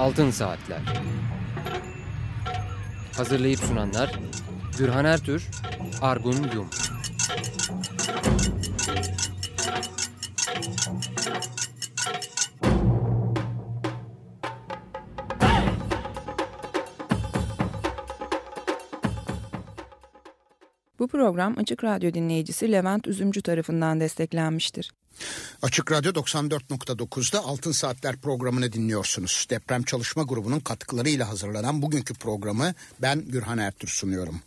Altın Saatler Hazırlayıp sunanlar Gürhan Ertür, Argun Yum Bu program Açık Radyo dinleyicisi Levent Üzümcü tarafından desteklenmiştir. Açık Radyo 94.9'da Altın Saatler programını dinliyorsunuz. Deprem Çalışma Grubu'nun katkılarıyla hazırlanan bugünkü programı ben Gürhan Ertür sunuyorum.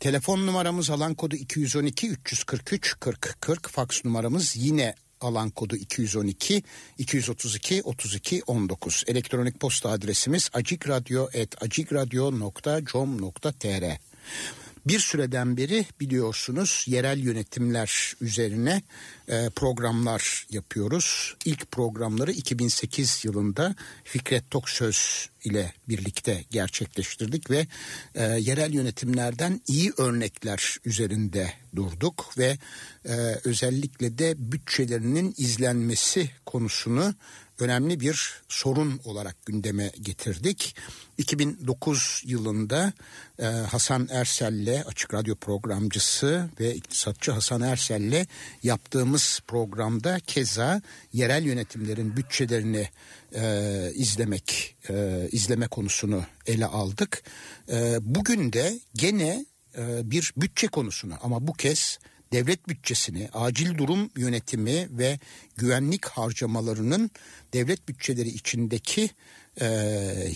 Telefon numaramız alan kodu 212 343 40 40. Faks numaramız yine alan kodu 212 232 32 19. Elektronik posta adresimiz acikradyo.com.tr bir süreden beri biliyorsunuz yerel yönetimler üzerine e, programlar yapıyoruz. İlk programları 2008 yılında Fikret Toksöz ile birlikte gerçekleştirdik ve e, yerel yönetimlerden iyi örnekler üzerinde durduk ve e, özellikle de bütçelerinin izlenmesi konusunu önemli bir sorun olarak gündeme getirdik. 2009 yılında e, Hasan Ersel'le açık radyo programcısı ve iktisatçı Hasan Ersel'le yaptığımız programda keza yerel yönetimlerin bütçelerini e, izlemek e, izleme konusunu ele aldık. E, bugün de gene e, bir bütçe konusunu ama bu kez devlet bütçesini, acil durum yönetimi ve güvenlik harcamalarının devlet bütçeleri içindeki e,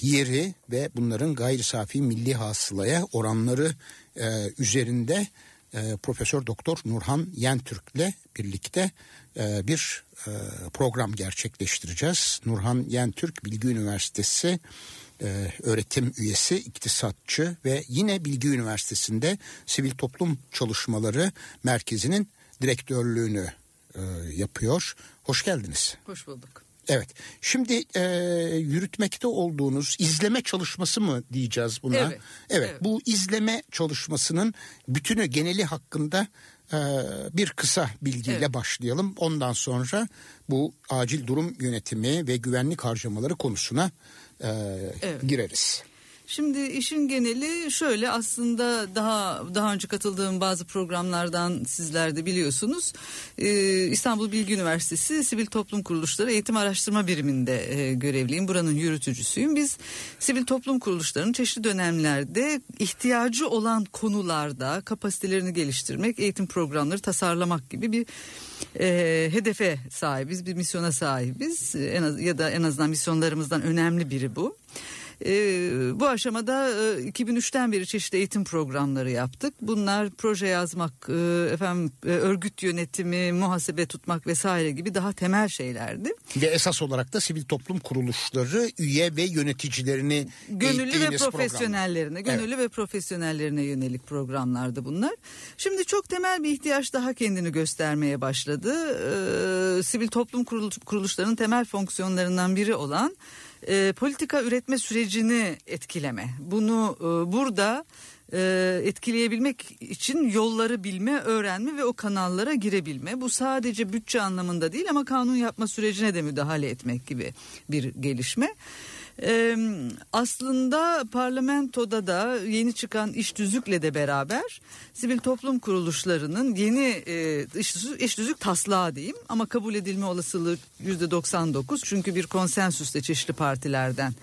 yeri ve bunların gayri safi milli hasılaya oranları e, üzerinde e, Profesör Doktor Nurhan Yentürk'le birlikte e, bir e, program gerçekleştireceğiz. Nurhan Yentürk Bilgi Üniversitesi e, öğretim üyesi, iktisatçı ve yine Bilgi Üniversitesi'nde Sivil Toplum Çalışmaları Merkezi'nin direktörlüğünü e, yapıyor. Hoş geldiniz. Hoş bulduk. Evet. Şimdi e, yürütmekte olduğunuz izleme çalışması mı diyeceğiz buna? Evet. Evet. evet. Bu izleme çalışmasının bütünü geneli hakkında e, bir kısa bilgiyle evet. başlayalım. Ondan sonra bu acil durum yönetimi ve güvenlik harcamaları konusuna e, evet. gireriz. Şimdi işin geneli şöyle aslında daha daha önce katıldığım bazı programlardan sizler de biliyorsunuz ee, İstanbul Bilgi Üniversitesi Sivil Toplum Kuruluşları Eğitim Araştırma Biriminde e, görevliyim. Buranın yürütücüsüyüm. Biz sivil toplum kuruluşlarının çeşitli dönemlerde ihtiyacı olan konularda kapasitelerini geliştirmek, eğitim programları tasarlamak gibi bir e, hedefe sahibiz, bir misyona sahibiz. En az, ya da en azından misyonlarımızdan önemli biri bu. E, bu aşamada e, 2003'ten beri çeşitli eğitim programları yaptık. Bunlar proje yazmak, e, efendim e, örgüt yönetimi, muhasebe tutmak vesaire gibi daha temel şeylerdi. Ve esas olarak da sivil toplum kuruluşları üye ve yöneticilerini gönüllü ve profesyonellerine, program. gönüllü evet. ve profesyonellerine yönelik programlardı bunlar. Şimdi çok temel bir ihtiyaç daha kendini göstermeye başladı. E, sivil toplum kuruluşlarının temel fonksiyonlarından biri olan e, politika üretme sürecini etkileme. Bunu e, burada e, etkileyebilmek için yolları bilme, öğrenme ve o kanallara girebilme. Bu sadece bütçe anlamında değil ama kanun yapma sürecine de müdahale etmek gibi bir gelişme. Ee, aslında parlamentoda da yeni çıkan iş düzükle de beraber sivil toplum kuruluşlarının yeni e, iş, düzük, iş düzük taslağı diyeyim. Ama kabul edilme olasılığı yüzde 99 çünkü bir konsensüste çeşitli partilerden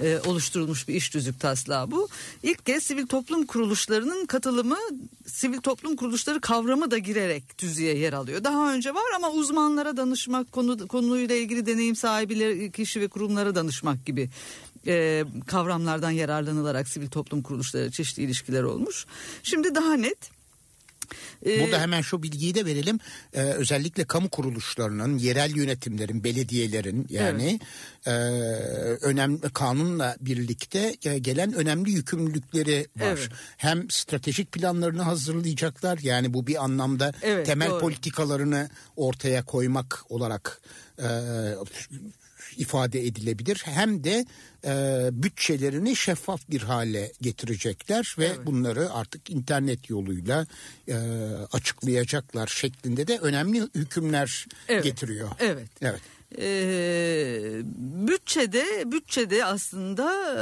e, oluşturulmuş bir iş düzük taslağı bu. İlk kez sivil toplum kuruluşlarının katılımı sivil toplum kuruluşları kavramı da girerek tüzüğe yer alıyor. Daha önce var ama uzmanlara danışmak, konu, konuyla ilgili deneyim sahibi kişi ve kurumlara danışmak gibi e, kavramlardan yararlanılarak sivil toplum kuruluşları çeşitli ilişkiler olmuş. Şimdi daha net ee, Burada hemen şu bilgiyi de verelim. Ee, özellikle kamu kuruluşlarının, yerel yönetimlerin, belediyelerin yani evet. e, önemli kanunla birlikte gelen önemli yükümlülükleri var. Evet. Hem stratejik planlarını hazırlayacaklar. Yani bu bir anlamda evet, temel doğru. politikalarını ortaya koymak olarak e, ifade edilebilir. Hem de e, bütçelerini şeffaf bir hale getirecekler ve evet. bunları artık internet yoluyla e, açıklayacaklar şeklinde de önemli hükümler evet. getiriyor. Evet. Evet. Ee, bütçede bütçede aslında e,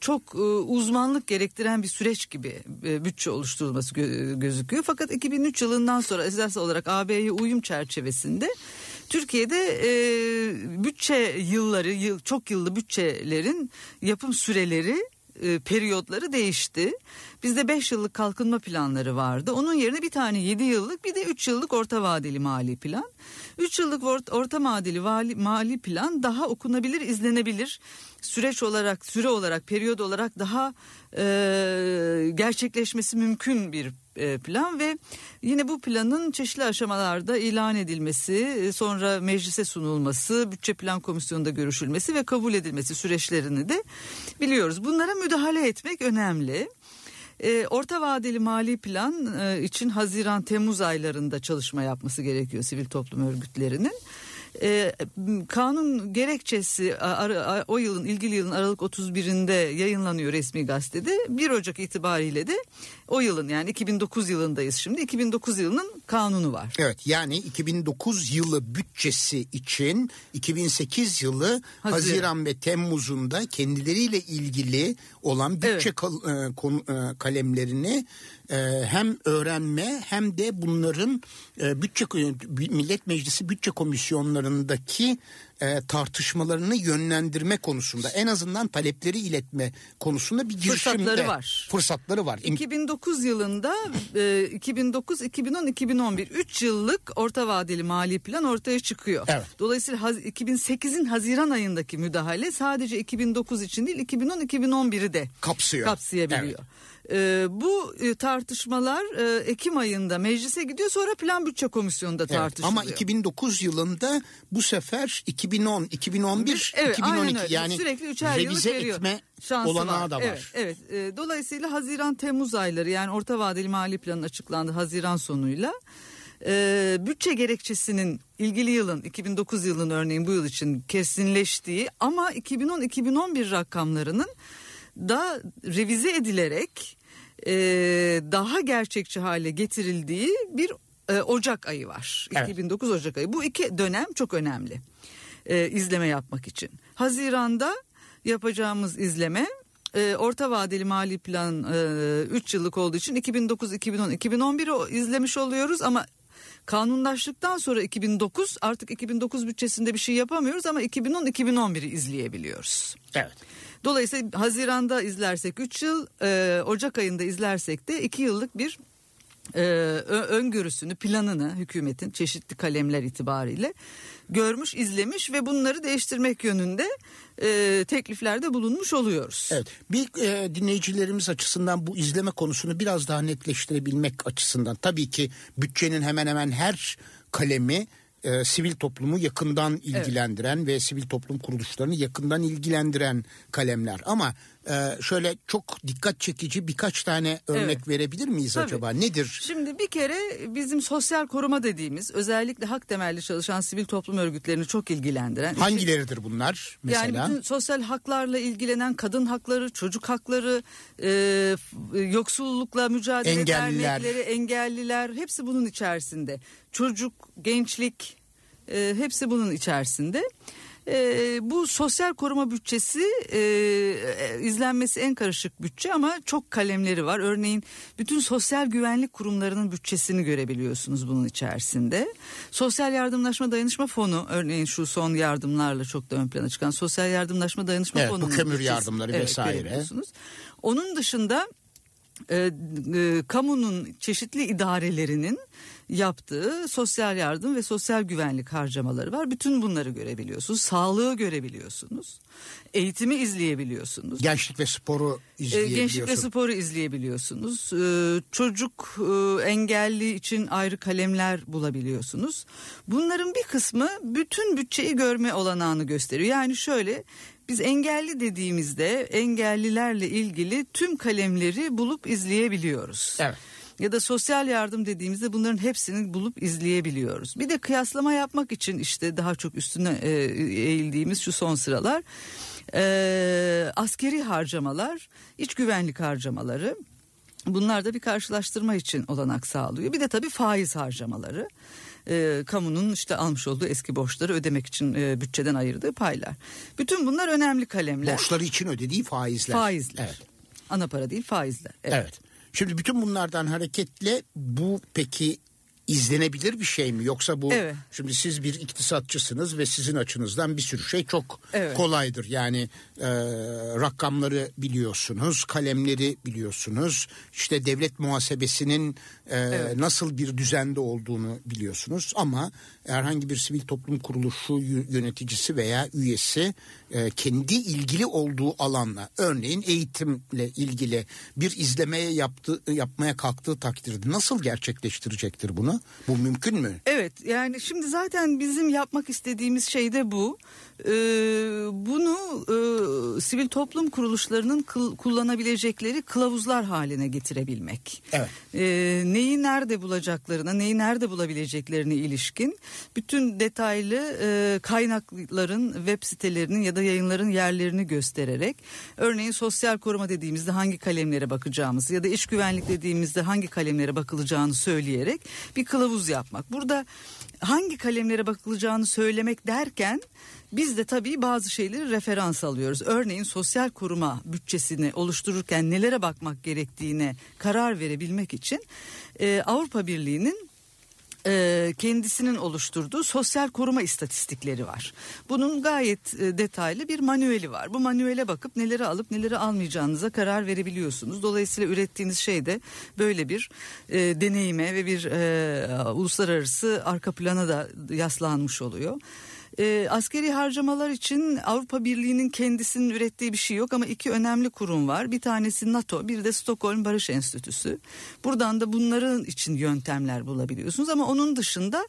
çok e, uzmanlık gerektiren bir süreç gibi e, bütçe oluşturulması gö- gözüküyor. Fakat 2003 yılından sonra esas olarak AB'ye uyum çerçevesinde Türkiye'de e, bütçe yılları yıl, çok yıllı bütçelerin yapım süreleri e, periyotları değişti. Bizde 5 yıllık kalkınma planları vardı. Onun yerine bir tane 7 yıllık bir de 3 yıllık orta vadeli mali plan. 3 yıllık or- orta vadeli vali, mali plan daha okunabilir, izlenebilir. Süreç olarak, süre olarak, periyod olarak daha e, gerçekleşmesi mümkün bir e, plan ve yine bu planın çeşitli aşamalarda ilan edilmesi, e, sonra meclise sunulması, bütçe plan komisyonunda görüşülmesi ve kabul edilmesi süreçlerini de biliyoruz. Bunlara müdahale etmek önemli. E, orta vadeli mali plan e, için Haziran-Temmuz aylarında çalışma yapması gerekiyor sivil toplum örgütlerinin. E, kanun gerekçesi ara- o yılın ilgili yılın Aralık 31'inde yayınlanıyor resmi gazetede. 1 Ocak itibariyle de o yılın yani 2009 yılındayız şimdi. 2009 yılının kanunu var. Evet yani 2009 yılı bütçesi için 2008 yılı Haziran. Haziran, ve Temmuz'unda kendileriyle ilgili olan bütçe Evet. kal- e, konu- e, kalemlerini e, hem öğrenme hem de bunların e, bütçe Millet Meclisi bütçe komisyonlarındaki e, tartışmalarını yönlendirme konusunda en azından talepleri iletme konusunda bir girişimde Fırsatları var. Fırsatları var. 2009 yılında e, 2009, 2010, 2011 3 yıllık orta vadeli mali plan ortaya çıkıyor. Evet. Dolayısıyla haz- 2008'in Haziran ayındaki müdahale sadece 2009 için değil 2010, 2011'i de Kapsıyor. kapsayabiliyor. Evet. E, bu e, tartışmalar e, Ekim ayında meclise gidiyor sonra plan bütçe komisyonunda Evet, tartışılıyor. ama 2009 yılında bu sefer 2010, 2011, Evet, 2012 aynen öyle. yani sürekli üçer revize etme Şansı olanağı da var. Evet, evet. E, dolayısıyla Haziran Temmuz ayları yani orta vadeli mali planın açıklandı Haziran sonuyla. E, bütçe gerekçesinin ilgili yılın 2009 yılının örneğin bu yıl için kesinleştiği ama 2010-2011 rakamlarının da revize edilerek e, daha gerçekçi hale getirildiği bir e, Ocak ayı var. Evet. 2009 Ocak ayı. Bu iki dönem çok önemli e, izleme yapmak için. Haziranda yapacağımız izleme e, orta vadeli mali plan 3 yıllık olduğu için 2009, 2010, 2011'i o- izlemiş oluyoruz ama kanunlaştıktan sonra 2009 artık 2009 bütçesinde bir şey yapamıyoruz ama 2010, 2011'i izleyebiliyoruz. Evet. Dolayısıyla Haziran'da izlersek 3 yıl, e, Ocak ayında izlersek de 2 yıllık bir e, öngörüsünü, planını hükümetin çeşitli kalemler itibariyle görmüş, izlemiş ve bunları değiştirmek yönünde e, tekliflerde bulunmuş oluyoruz. Evet. Bir e, dinleyicilerimiz açısından bu izleme konusunu biraz daha netleştirebilmek açısından tabii ki bütçenin hemen hemen her kalemi e, sivil toplumu yakından ilgilendiren ve sivil toplum kuruluşlarını yakından ilgilendiren kalemler. Ama e, şöyle çok dikkat çekici birkaç tane örnek Evet. verebilir miyiz Tabii. acaba? Nedir? Şimdi bir kere bizim sosyal koruma dediğimiz özellikle hak temelli çalışan sivil toplum örgütlerini çok ilgilendiren. Hangileridir bunlar mesela? Yani bütün sosyal haklarla ilgilenen kadın hakları, çocuk hakları, e, f- yoksullukla mücadele Engelliler. dernekleri, engelliler hepsi bunun içerisinde. Çocuk, gençlik e, hepsi bunun içerisinde. E, bu sosyal koruma bütçesi e, e, izlenmesi en karışık bütçe ama çok kalemleri var. Örneğin bütün sosyal güvenlik kurumlarının bütçesini görebiliyorsunuz bunun içerisinde. Sosyal yardımlaşma dayanışma fonu örneğin şu son yardımlarla çok da ön plana çıkan sosyal yardımlaşma dayanışma Evet, bu fonunun kömür bütçesi. yardımları vesaire. görebiliyorsunuz. Onun dışında e, e, kamunun çeşitli idarelerinin yaptığı sosyal yardım ve sosyal güvenlik harcamaları var. Bütün bunları görebiliyorsunuz. Sağlığı görebiliyorsunuz. Eğitimi izleyebiliyorsunuz. Gençlik ve sporu E, izleyebiliyorsun. Gençlik ve sporu izleyebiliyorsunuz. E, Çocuk e, engelli için ayrı kalemler bulabiliyorsunuz. Bunların bir kısmı bütün bütçeyi görme olanağını gösteriyor. Yani şöyle biz engelli dediğimizde engellilerle ilgili tüm kalemleri bulup izleyebiliyoruz. Evet. Ya da sosyal yardım dediğimizde bunların hepsini bulup izleyebiliyoruz. Bir de kıyaslama yapmak için işte daha çok üstüne e, eğildiğimiz şu son sıralar e, askeri harcamalar, iç güvenlik harcamaları, Bunlar da bir karşılaştırma için olanak sağlıyor. Bir de tabii faiz harcamaları. E, kamunun işte almış olduğu eski borçları ödemek için e, bütçeden ayırdığı paylar. Bütün bunlar önemli kalemler. Borçları için ödediği faizler. Faizler. Evet. Ana para değil faizler. Evet. Evet. Şimdi bütün bunlardan hareketle bu peki izlenebilir bir şey mi yoksa bu Evet. şimdi siz bir iktisatçısınız ve sizin açınızdan bir sürü şey çok Evet. kolaydır. Yani e, rakamları biliyorsunuz, kalemleri biliyorsunuz. işte devlet muhasebesinin e, nasıl bir düzende olduğunu biliyorsunuz ama herhangi bir sivil toplum kuruluşu yö- yöneticisi veya üyesi e, kendi ilgili olduğu alanla örneğin eğitimle ilgili bir izlemeye yaptığı yapmaya kalktığı takdirde nasıl gerçekleştirecektir bunu? Bu mümkün mü? Evet yani şimdi zaten bizim yapmak istediğimiz şey de bu. Ee, bunu e, sivil toplum kuruluşlarının kıl- kullanabilecekleri kılavuzlar haline getirebilmek. Evet. Ee, neyi nerede bulacaklarına, neyi nerede bulabileceklerine ilişkin bütün detaylı e, kaynakların web sitelerinin ya da yayınların yerlerini göstererek örneğin sosyal koruma dediğimizde hangi kalemlere bakacağımızı ya da iş güvenlik dediğimizde hangi kalemlere bakılacağını söyleyerek bir kılavuz yapmak. Burada hangi kalemlere bakılacağını söylemek derken biz de tabii bazı şeyleri referans alıyoruz. Örneğin sosyal koruma bütçesini oluştururken nelere bakmak gerektiğine karar verebilmek için e, Avrupa Birliği'nin e, kendisinin oluşturduğu sosyal koruma istatistikleri var. Bunun gayet e, detaylı bir manueli var. Bu manuele bakıp neleri alıp neleri almayacağınıza karar verebiliyorsunuz. Dolayısıyla ürettiğiniz şey de böyle bir e, deneyime ve bir e, uluslararası arka plana da yaslanmış oluyor. E, askeri harcamalar için Avrupa Birliği'nin kendisinin ürettiği bir şey yok ama iki önemli kurum var. Bir tanesi NATO, bir de Stockholm Barış Enstitüsü. Buradan da bunların için yöntemler bulabiliyorsunuz ama onun dışında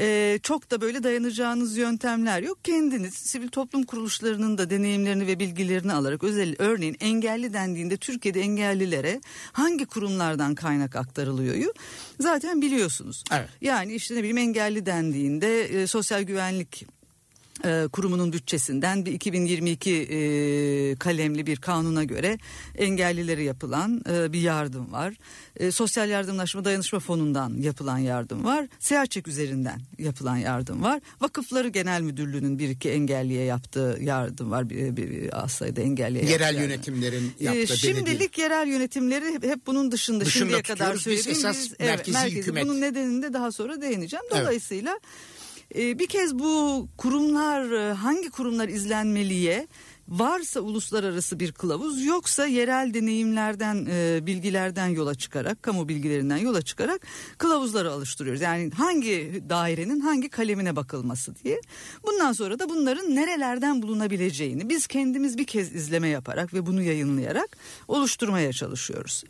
e, çok da böyle dayanacağınız yöntemler yok. Kendiniz sivil toplum kuruluşlarının da deneyimlerini ve bilgilerini alarak özel örneğin engelli dendiğinde Türkiye'de engellilere hangi kurumlardan kaynak aktarılıyor zaten biliyorsunuz. Evet. Yani işte ne bileyim engelli dendiğinde e, sosyal güvenlik e, kurumunun bütçesinden bir 2022 e, kalemli bir kanuna göre engellilere yapılan e, bir yardım var. E, Sosyal Yardımlaşma Dayanışma Fonu'ndan yapılan yardım var. SEAÇEK üzerinden yapılan yardım var. Vakıfları Genel Müdürlüğü'nün bir iki engelliye yaptığı yardım var. Bir, bir, bir az sayıda engelliye Yerel yardım. yönetimlerin yaptığı şimdilik belediye- yerel yönetimleri hep, hep bunun dışında, Dışında şimdiye kadar. Biz söylediğim esas merkezi hükümet. Bunun nedenini de daha sonra değineceğim. Evet. Dolayısıyla e, bir kez bu kurumlar e, hangi kurumlar izlenmeliye varsa uluslararası bir kılavuz yoksa yerel deneyimlerden e, bilgilerden yola çıkarak kamu bilgilerinden yola çıkarak kılavuzları alıştırıyoruz. Yani hangi dairenin hangi kalemine bakılması diye. Bundan sonra da bunların nerelerden bulunabileceğini biz kendimiz bir kez izleme yaparak ve bunu yayınlayarak oluşturmaya çalışıyoruz.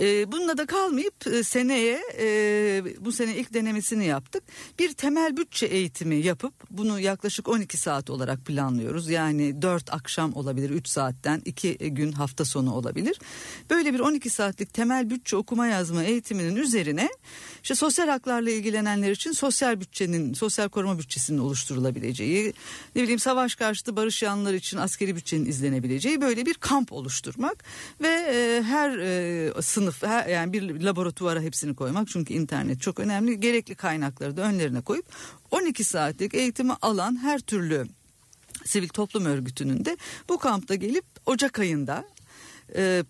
E, bununla da kalmayıp e, seneye e, bu sene ilk denemesini yaptık. Bir temel bütçe eğitimi yapıp bunu yaklaşık 12 saat olarak planlıyoruz. Yani 4 akşam olabilir 3 saatten 2 gün hafta sonu olabilir. Böyle bir 12 saatlik temel bütçe okuma yazma eğitiminin üzerine işte sosyal haklarla ilgilenenler için sosyal bütçenin sosyal koruma bütçesinin oluşturulabileceği ne bileyim savaş karşıtı barış yanlıları için askeri bütçenin izlenebileceği böyle bir kamp oluşturmak ve e, her sınıf her, yani bir laboratuvara hepsini koymak çünkü internet çok önemli. Gerekli kaynakları da önlerine koyup 12 saatlik eğitimi alan her türlü sivil toplum örgütünün de bu kampta gelip Ocak ayında e,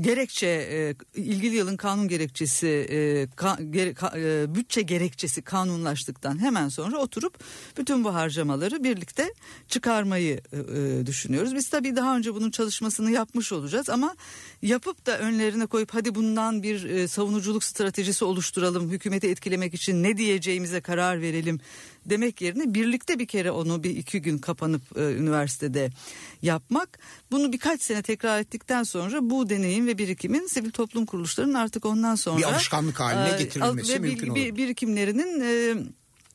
gerekçe e, ilgili yılın kanun gerekçesi e, ka- gere- ka- e, bütçe gerekçesi kanunlaştıktan hemen sonra oturup bütün bu harcamaları birlikte çıkarmayı e, e, düşünüyoruz. Biz tabii daha önce bunun çalışmasını yapmış olacağız ama yapıp da önlerine koyup hadi bundan bir e, savunuculuk stratejisi oluşturalım hükümeti etkilemek için ne diyeceğimize karar verelim demek yerine birlikte bir kere onu bir iki gün kapanıp e, üniversitede yapmak bunu birkaç sene tekrar ettikten sonra bu deneyim ve birikimin sivil toplum kuruluşlarının artık ondan sonra Bir alışkanlık haline e, getirilmesi ve mümkün olur. bir, birikimlerinin e,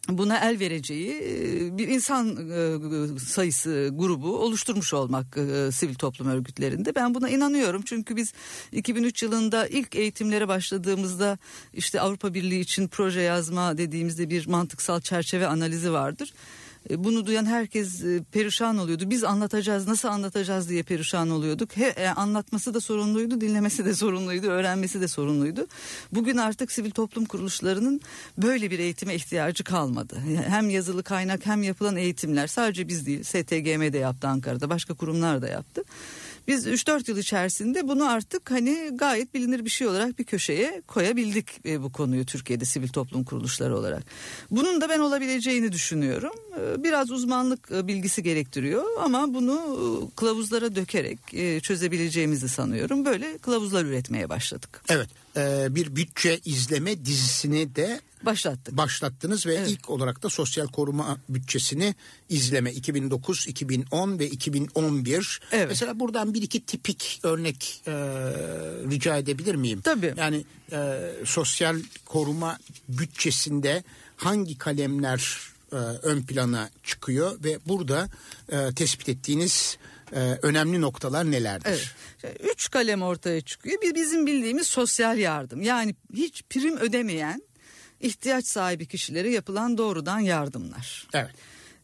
buna el vereceği e, bir insan e, sayısı grubu oluşturmuş olmak e, sivil toplum örgütlerinde. Ben buna inanıyorum çünkü biz 2003 yılında ilk eğitimlere başladığımızda işte Avrupa Birliği için proje yazma dediğimizde bir mantıksal çerçeve analizi vardır. E, bunu duyan herkes e, perişan oluyordu. Biz anlatacağız, nasıl anlatacağız diye perişan oluyorduk. He, e, anlatması da sorunluydu, dinlemesi de sorunluydu, öğrenmesi de sorunluydu. Bugün artık sivil toplum kuruluşlarının böyle bir eğitime ihtiyacı kalmadı. Hem yazılı kaynak hem yapılan eğitimler sadece biz değil, STGM de yaptı Ankara'da, başka kurumlar da yaptı. Biz 3-4 yıl içerisinde bunu artık hani gayet bilinir bir şey olarak bir köşeye koyabildik e, bu konuyu Türkiye'de sivil toplum kuruluşları olarak. Bunun da ben olabileceğini düşünüyorum. E, biraz uzmanlık e, bilgisi gerektiriyor ama bunu kılavuzlara dökerek çözebileceğimizi sanıyorum. Böyle kılavuzlar üretmeye başladık. Evet e, bir bütçe izleme dizisini de Başlattık. başlattınız ve Evet. ilk olarak da sosyal koruma bütçesini izleme 2009, 2010 ve 2011. Evet. Mesela buradan bir iki tipik örnek e, rica edebilir miyim? Tabii. Yani e, sosyal koruma bütçesinde hangi kalemler e, ön plana çıkıyor ve burada e, tespit ettiğiniz e, önemli noktalar nelerdir? Evet. Üç kalem ortaya çıkıyor. Bir bizim bildiğimiz sosyal yardım. Yani hiç prim ödemeyen ihtiyaç sahibi kişilere yapılan doğrudan yardımlar. Evet.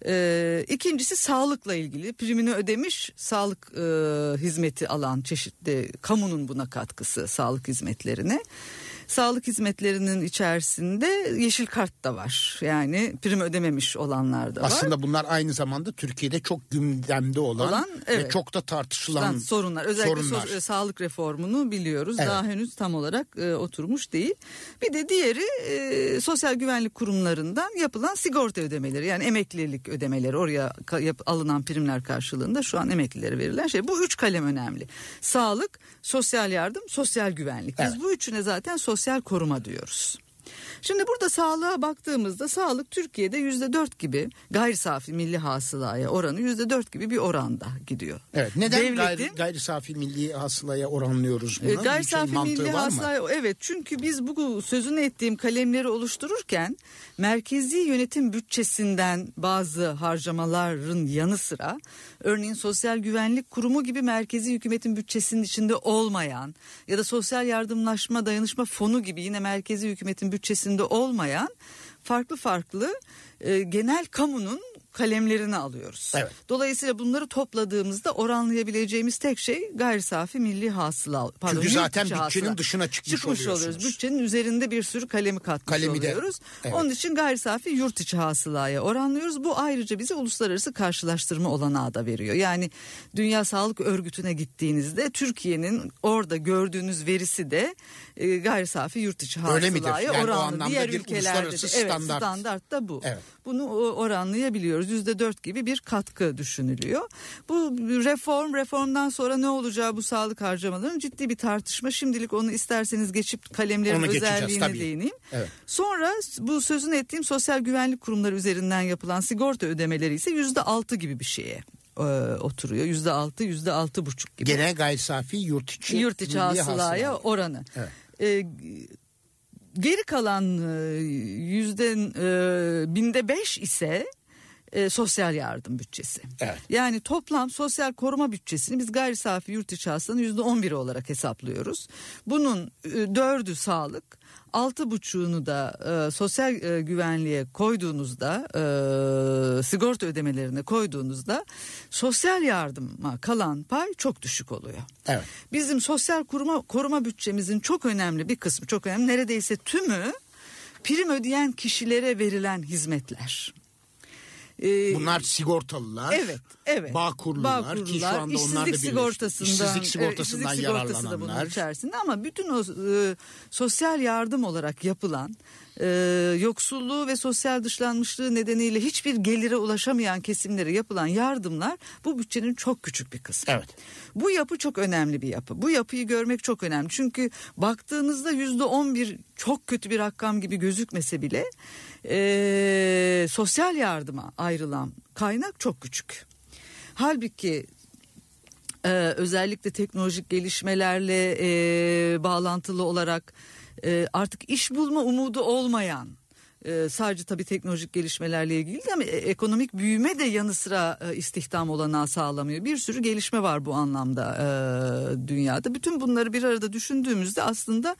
Ee, ikincisi sağlıkla ilgili primini ödemiş sağlık e, hizmeti alan çeşitli kamunun buna katkısı sağlık hizmetlerine. Sağlık hizmetlerinin içerisinde yeşil kart da var. Yani prim ödememiş olanlar da var. Aslında bunlar aynı zamanda Türkiye'de çok gündemde olan, Olan, ve evet. çok da tartışılan Lan sorunlar özellikle sorunlar. so- e, sağlık reformunu biliyoruz Evet. daha henüz tam olarak e, oturmuş değil. Bir de diğeri e, sosyal güvenlik kurumlarından yapılan sigorta ödemeleri yani emeklilik ödemeleri oraya yap- alınan primler karşılığında şu an emeklilere verilen şey bu üç kalem önemli. Sağlık, sosyal yardım, sosyal güvenlik. Biz Evet. bu üçüne zaten sosyal koruma diyoruz. Şimdi burada sağlığa baktığımızda sağlık Türkiye'de yüzde dört gibi gayri safi milli hasılaya oranı yüzde dört gibi bir oranda gidiyor. Evet. Neden Devletin- gayri, gayri safi milli hasılaya oranlıyoruz bunu? e, Gayri Bir şey safi milli var mı? hasıla evet çünkü biz bu sözünü ettiğim kalemleri oluştururken merkezi yönetim bütçesinden bazı harcamaların yanı sıra örneğin Sosyal Güvenlik Kurumu gibi merkezi hükümetin bütçesinin içinde olmayan ya da Sosyal Yardımlaşma Dayanışma Fonu gibi yine merkezi hükümetin bütçesinde olmayan farklı farklı e, genel kamunun kalemlerini alıyoruz. Evet. Dolayısıyla bunları topladığımızda oranlayabileceğimiz tek şey gayri safi milli hasıla. Pardon, Çünkü zaten bütçenin hasıla. dışına çıkmış oluyorsunuz. oluyoruz. Bütçenin üzerinde bir sürü kalemi katmış Kalemi de, oluyoruz. evet. Onun için gayri safi yurt içi hasılaya oranlıyoruz. Bu ayrıca bize uluslararası karşılaştırma olanağı da veriyor. Yani Dünya Sağlık Örgütü'ne gittiğinizde Türkiye'nin orada gördüğünüz verisi de e, gayri safi yurt içi hasılaya Yani oranlı. Diğer ülkelerde de uluslararası evet, standart. standart da bu. Evet. Bunu o- oranlayabiliyoruz. Yüzde dört gibi bir katkı düşünülüyor. Bu reform, reformdan sonra ne olacağı bu sağlık harcamalarının ciddi bir tartışma. Şimdilik onu isterseniz geçip kalemlerin Onu özelliğine tabii. değineyim. Evet. Sonra bu sözünü ettiğim sosyal güvenlik kurumları üzerinden yapılan sigorta ödemeleri ise yüzde altı gibi bir şeye e, oturuyor. Yüzde altı, yüzde altı buçuk gibi. Gene gayri safi yurt içi, Yurt içi hasılaya. oranı. Evet. E, geri kalan e, yüzde e, binde beş ise e, sosyal yardım bütçesi. Evet. Yani toplam sosyal koruma bütçesini biz gayri safi yurt içi hasılanın yüzde on biri olarak hesaplıyoruz. Bunun e, dördü sağlık, altı buçuğunu da e, sosyal e, güvenliğe koyduğunuzda, e, sigorta ödemelerine koyduğunuzda sosyal yardıma kalan pay çok düşük oluyor. Evet. Bizim sosyal koruma, koruma bütçemizin çok önemli bir kısmı, çok önemli neredeyse tümü prim ödeyen kişilere verilen hizmetler. Ee, Bunlar sigortalılar. Evet, evet. Bağkurlular, Bağkurlular, ki şu anda onlar da birleşti. sigortasından, İşsizlik sigortasından işsizlik sigortası da bunun yararlananlar. içerisinde ama bütün o e, sosyal yardım olarak yapılan e, yoksulluğu ve sosyal dışlanmışlığı nedeniyle hiçbir gelire ulaşamayan kesimlere yapılan yardımlar bu bütçenin çok küçük bir kısmı. Evet. Bu yapı çok önemli bir yapı. Bu yapıyı görmek çok önemli. Çünkü baktığınızda yüzde on bir çok kötü bir rakam gibi gözükmese bile e, sosyal yardıma ayrılan kaynak çok küçük. Halbuki e, özellikle teknolojik gelişmelerle e, bağlantılı olarak e, artık iş bulma umudu olmayan e, sadece tabii teknolojik gelişmelerle ilgili değil ama e, ekonomik büyüme de yanı sıra e, istihdam olanağı sağlamıyor. Bir sürü gelişme var bu anlamda e, dünyada. Bütün bunları bir arada düşündüğümüzde aslında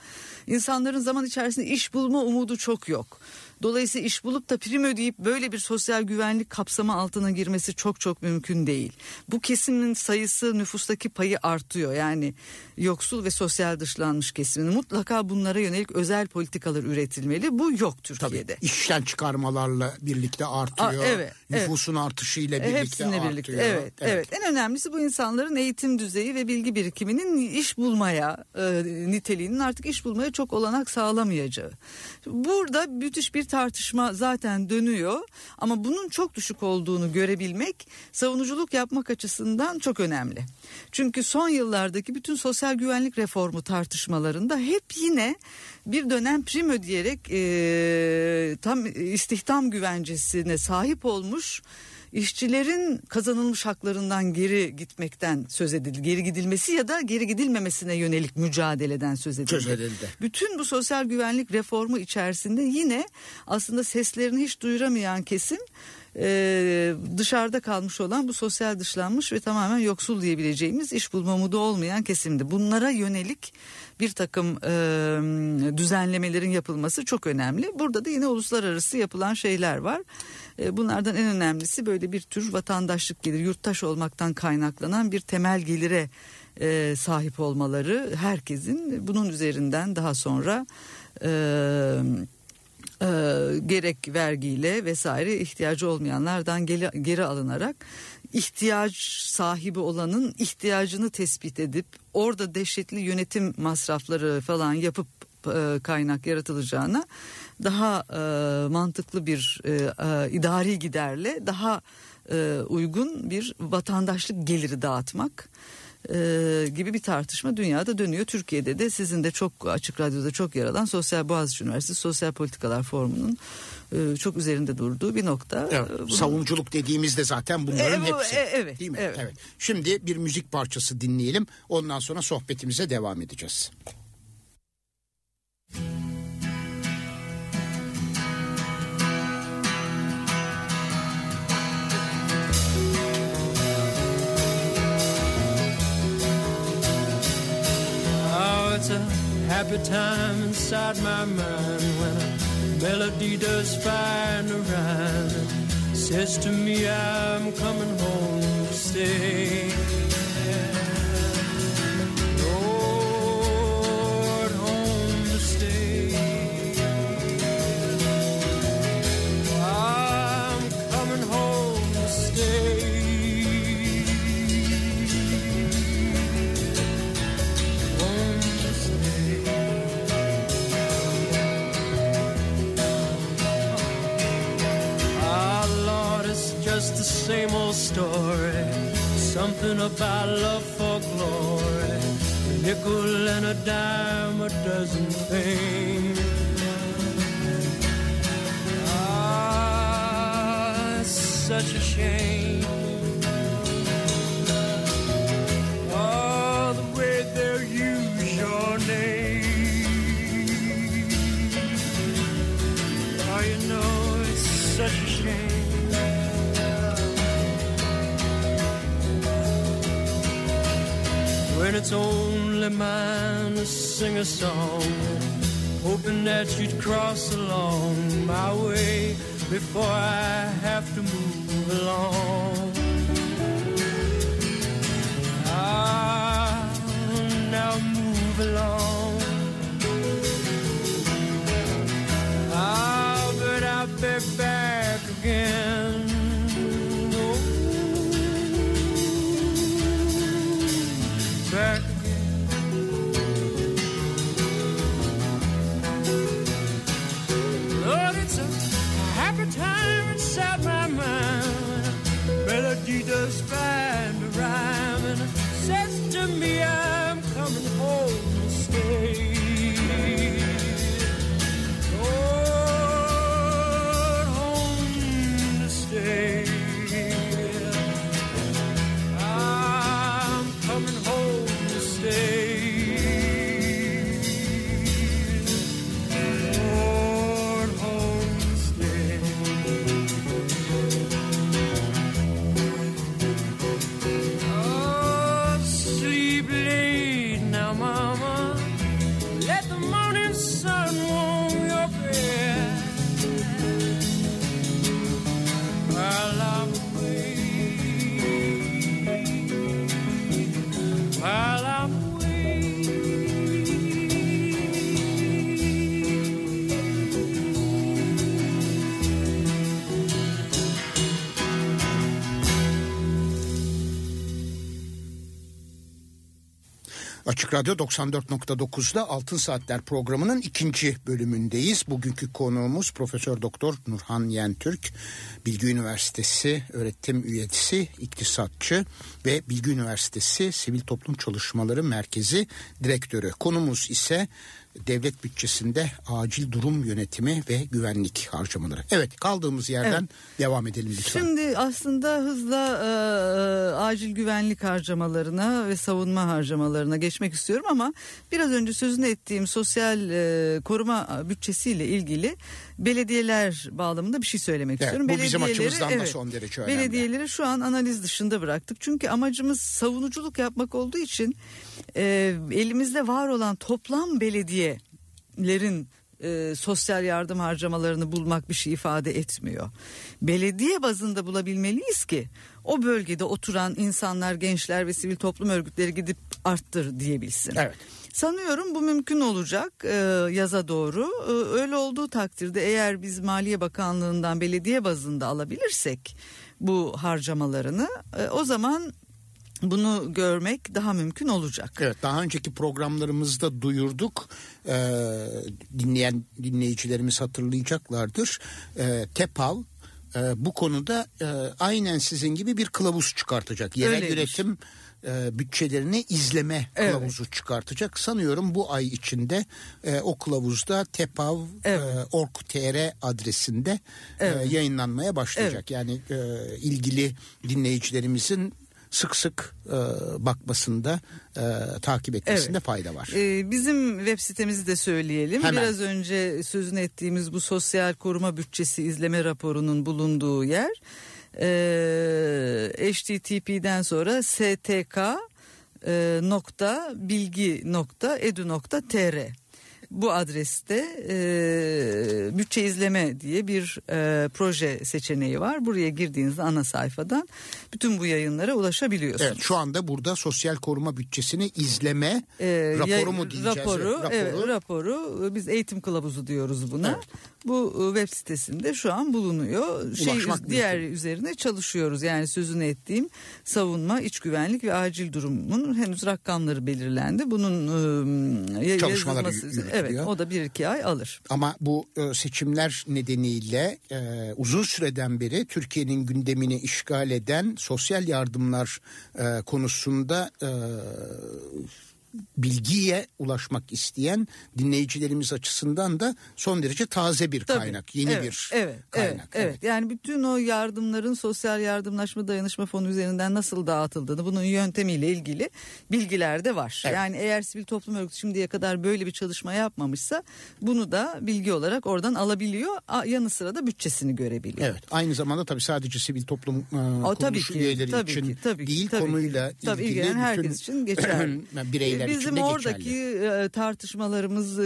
insanların zaman içerisinde iş bulma umudu çok yok. Dolayısıyla iş bulup da prim ödeyip böyle bir sosyal güvenlik kapsamı altına girmesi çok çok mümkün değil. Bu kesimin sayısı nüfustaki payı artıyor. Yani yoksul ve sosyal dışlanmış kesimin mutlaka bunlara yönelik özel politikalar üretilmeli. Bu yok Türkiye'de. Tabii işten çıkarmalarla birlikte artıyor. Aa, evet, Nüfusun evet. artışıyla birlikte Hepsine artıyor. birlikte. Evet, evet, En önemlisi bu insanların eğitim düzeyi ve bilgi birikiminin iş bulmaya e, niteliğinin artık iş bulmaya çok olanak sağlamayacağı. Burada müthiş bir tartışma zaten dönüyor ama bunun çok düşük olduğunu görebilmek savunuculuk yapmak açısından çok önemli. Çünkü son yıllardaki bütün sosyal güvenlik reformu tartışmalarında hep yine bir dönem prim ödeyerek e, tam istihdam güvencesine sahip olmuş işçilerin kazanılmış haklarından geri gitmekten söz edildi. Geri gidilmesi ya da geri gidilmemesine yönelik mücadeleden söz edildi. Söz edildi. Bütün bu sosyal güvenlik reformu içerisinde yine aslında seslerini hiç duyuramayan kesim e, dışarıda kalmış olan bu sosyal dışlanmış ve tamamen yoksul diyebileceğimiz iş bulma umudu olmayan kesimdi. Bunlara yönelik bir takım e, düzenlemelerin yapılması çok önemli. Burada da yine uluslararası yapılan şeyler var. E, bunlardan en önemlisi böyle bir tür vatandaşlık gelir, yurttaş olmaktan kaynaklanan bir temel gelire e, sahip olmaları herkesin bunun üzerinden daha sonra e, e, gerek vergiyle vesaire ihtiyacı olmayanlardan geri, geri alınarak ihtiyaç sahibi olanın ihtiyacını tespit edip orada dehşetli yönetim masrafları falan yapıp e, kaynak yaratılacağına daha e, mantıklı bir e, e, idari giderle daha e, uygun bir vatandaşlık geliri dağıtmak e, gibi bir tartışma dünyada dönüyor. Türkiye'de de sizin de çok açık radyoda çok yer alan Sosyal Boğaziçi Üniversitesi Sosyal Politikalar Forumu'nun e, çok üzerinde durduğu bir nokta. Evet, Bunun- Savunuculuk dediğimizde zaten bunların E, bu- hepsi. e, evet, Değil mi? evet. Şimdi bir müzik parçası dinleyelim. Ondan sonra sohbetimize devam edeceğiz. Happy time inside my mind when a melody does find a rhyme says to me I'm coming home to stay. Story. Something about love for glory. A nickel and a dime, a dozen things. Ah, such a shame. When it's only mine to sing a song, hoping that you'd cross along my way before I have to move along. Ah, now move along. Ah, but I'll be back Açık Radyo 94.9'da Altın Saatler programının ikinci bölümündeyiz. Bugünkü konuğumuz Profesör Doktor Nurhan Yentürk, Bilgi Üniversitesi öğretim üyesi, iktisatçı ve Bilgi Üniversitesi Sivil Toplum Çalışmaları Merkezi Direktörü. Konumuz ise devlet bütçesinde acil durum yönetimi ve güvenlik harcamaları. Evet kaldığımız yerden evet. devam edelim lütfen. Şimdi aslında hızla e, acil güvenlik harcamalarına ve savunma harcamalarına geçmek istiyorum ama biraz önce sözünü ettiğim sosyal e, koruma bütçesiyle ilgili belediyeler bağlamında bir şey söylemek evet, istiyorum. Bu bizim açımızdan evet, da son derece önemli. Belediyeleri şu an analiz dışında bıraktık. Çünkü amacımız savunuculuk yapmak olduğu için e, elimizde var olan toplam belediyelerin e, sosyal yardım harcamalarını bulmak bir şey ifade etmiyor. Belediye bazında bulabilmeliyiz ki o bölgede oturan insanlar, gençler ve sivil toplum örgütleri gidip arttır diyebilsin. Evet. Sanıyorum bu mümkün olacak e, yaza doğru. E, öyle olduğu takdirde eğer biz Maliye Bakanlığı'ndan belediye bazında alabilirsek bu harcamalarını e, o zaman bunu görmek daha mümkün olacak. Evet daha önceki programlarımızda duyurduk ee, dinleyen dinleyicilerimiz hatırlayacaklardır. Ee, TEPAV e, bu konuda e, aynen sizin gibi bir kılavuz çıkartacak. Yerel Öyleymiş. üretim e, bütçelerini izleme Evet. kılavuzu çıkartacak. Sanıyorum bu ay içinde e, o kılavuzda tepav Evet. e, org.tr adresinde Evet. e, yayınlanmaya başlayacak. Yani e, ilgili dinleyicilerimizin sık sık e, bakmasında e, takip etmesinde Evet. fayda var. Ee, bizim web sitemizi de söyleyelim. Hemen. Biraz önce sözünü ettiğimiz bu sosyal koruma bütçesi izleme raporunun bulunduğu yer e, HTTP'den sonra stk e, nokta bilgi nokta edu nokta tr bu adreste e, bütçe izleme diye bir e, proje seçeneği var. Buraya girdiğinizde ana sayfadan bütün bu yayınlara ulaşabiliyorsunuz. Evet şu anda burada sosyal koruma bütçesini izleme Ee, raporu mu diyeceğiz? Raporu, Raporu. evet, raporu biz eğitim kılavuzu diyoruz buna. Evet. Bu e, web sitesinde şu an bulunuyor. Şey Ulaşmak diğer mümkün. üzerine çalışıyoruz. Yani sözünü ettiğim savunma, iç güvenlik ve acil durumun henüz rakamları belirlendi. Bunun e, Çalışmaları yürütülüyor. Evet, o da bir iki ay alır. Ama bu e, seçimler nedeniyle e, uzun süreden beri Türkiye'nin gündemini işgal eden sosyal yardımlar e, konusunda e, bilgiye ulaşmak isteyen dinleyicilerimiz açısından da son derece taze bir Tabii. kaynak, yeni evet, bir evet, kaynak. Evet, evet. Yani bütün o yardımların sosyal yardımlaşma dayanışma fonu üzerinden nasıl dağıtıldığını bunun yöntemiyle ilgili bilgiler de var. Evet. Yani eğer sivil toplum örgütü şimdiye kadar böyle bir çalışma yapmamışsa bunu da bilgi olarak oradan alabiliyor. Yanı sıra da bütçesini görebiliyor. Evet. Aynı zamanda tabii sadece sivil toplum e, tabii kuruluşu ki, üyeleri tabii için ki, tabii ki, değil tabii ki. konuyla Tabii ilgili ilgilenen bütün herkes için geçerli. bireyler için Bizim oradaki geçerli. e, tartışmalarımız, e,